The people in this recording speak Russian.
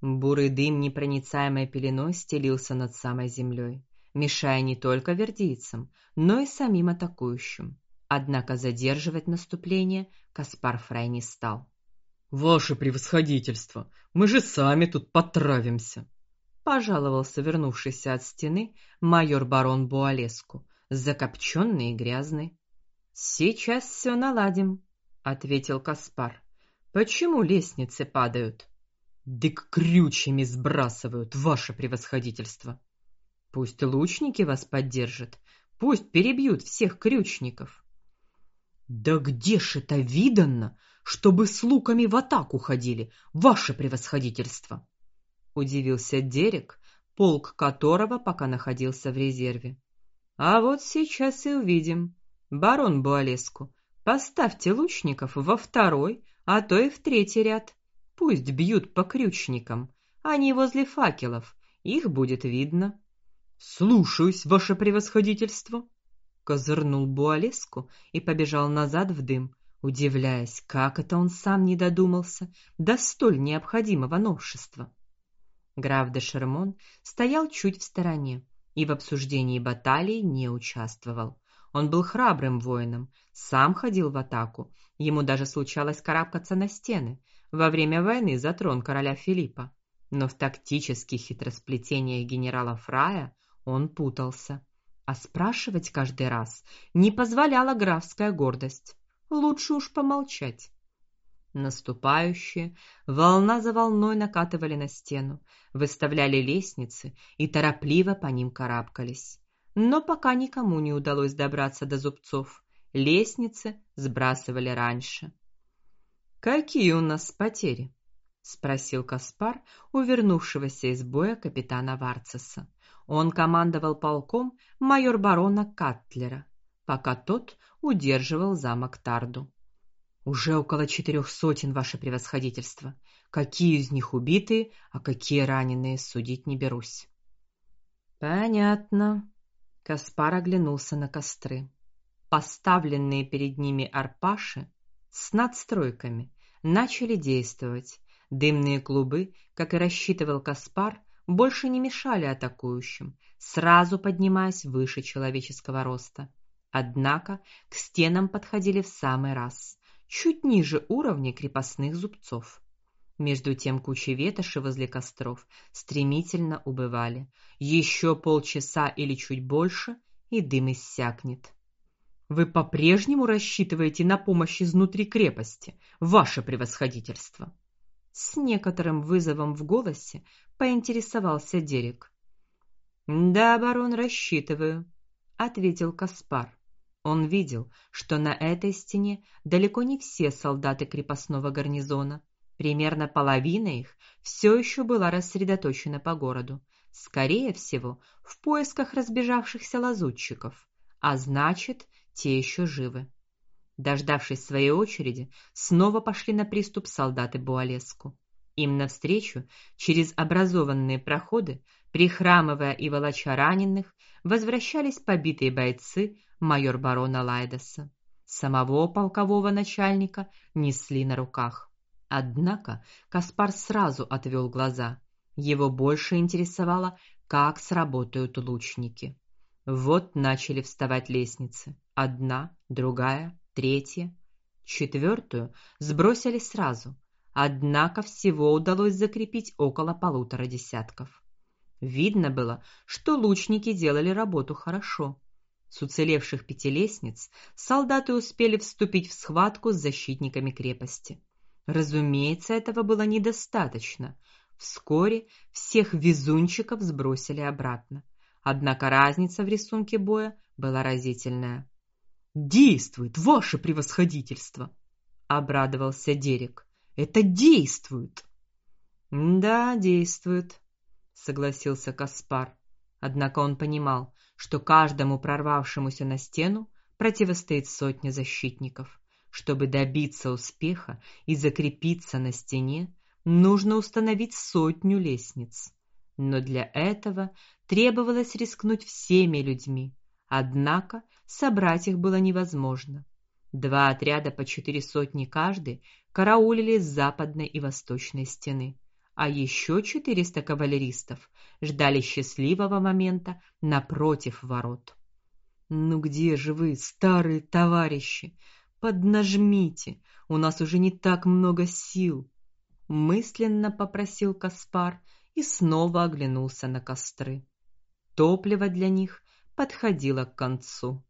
Бурый дым непроницаемой пеленой стелился над самой землей, мешая не только вердийцам, но и самим атакующим. Однако задерживать наступление Каспар Фрай не стал. Ваше превосходительство, мы же сами тут потравимся, пожаловался вернувшийся от стены майор барон Буалеску, закопченный и грязный. Сейчас все наладим, ответил Каспар. Почему лестницы падают? Дык крючьями сбрасывают, ваше превосходительство. Пусть лучники вас поддержат, пусть перебьют всех крючников. Да где ж это видано, чтобы с луками в атаку ходили, ваше превосходительство? удивился Дерек, полк которого пока находился в резерве. А вот сейчас и увидим. Барон Буалеску, поставьте лучников во второй, а то и в третий ряд. Пусть бьют по крючникам, они возле факелов, их будет видно. Слушаюсь, ваше превосходительство, козырнул Буалеску и побежал назад в дым, удивляясь, как это он сам не додумался до столь необходимого новшества. Граф де Шермон стоял чуть в стороне и в обсуждении баталии не участвовал. Он был храбрым воином, сам ходил в атаку, ему даже случалось карабкаться на стены, во время войны за трон короля Филиппа, но в тактических хитросплетениях генерала Фрая он путался, а спрашивать каждый раз не позволяла графская гордость. Лучше уж помолчать. Наступающие волна за волной накатывали на стену, выставляли лестницы и торопливо по ним карабкались. Но пока никому не удалось добраться до зубцов, лестницы сбрасывали раньше. Какие у нас потери? спросил Каспар у вернувшегося из боя капитана Варцеса. Он командовал полком майор барона Катлера, пока тот удерживал замок Тарду. Уже около четырех сотен, ваше превосходительство. Какие из них убиты, а какие раненые, судить не берусь. Понятно. Каспар оглянулся на костры. Поставленные перед ними арпаши с надстройками начали действовать. Дымные клубы, как и рассчитывал Каспар, больше не мешали атакующим, сразу поднимаясь выше человеческого роста. Однако к стенам подходили в самый раз, чуть ниже уровня крепостных зубцов. Между тем кучи ветоши возле костров стремительно убывали. Еще полчаса или чуть больше, и дым иссякнет. Вы по-прежнему рассчитываете на помощь изнутри крепости, ваше превосходительство. С некоторым вызовом в голосе поинтересовался Дерек. Да, барон, рассчитываю, ответил Каспар. Он видел, что на этой стене далеко не все солдаты крепостного гарнизона. Примерно половина их все еще была рассредоточена по городу, скорее всего, в поисках разбежавшихся лазутчиков, а значит, те еще живы. Дождавшись своей очереди, снова пошли на приступ солдаты Буалеску. Им навстречу через образованные проходы, прихрамывая и волоча раненых, возвращались побитые бойцы майор барона Лайдеса. Самого полкового начальника несли на руках. Однако Каспар сразу отвел глаза. Его больше интересовало, как сработают лучники. Вот начали вставать лестницы. Одна, другая, третья, четвертую сбросили сразу. Однако всего удалось закрепить около полутора десятков. Видно было, что лучники делали работу хорошо. С уцелевших пяти лестниц солдаты успели вступить в схватку с защитниками крепости. Разумеется, этого было недостаточно. Вскоре всех везунчиков сбросили обратно. Однако разница в рисунке боя была разительная. Действует ваше превосходительство, обрадовался Дерек. Это действует. Да, действует, согласился Каспар. Однако он понимал, что каждому прорвавшемуся на стену противостоит сотня защитников. Чтобы добиться успеха и закрепиться на стене, нужно установить сотню лестниц. Но для этого требовалось рискнуть всеми людьми. Однако собрать их было невозможно. Два отряда по четыре сотни каждый караулили с западной и восточной стены. а еще 400 кавалеристов ждали счастливого момента напротив ворот. Ну где же вы, старые товарищи? Поднажмите, у нас уже не так много сил, мысленно попросил Каспар и снова оглянулся на костры. Топливо для них подходило к концу.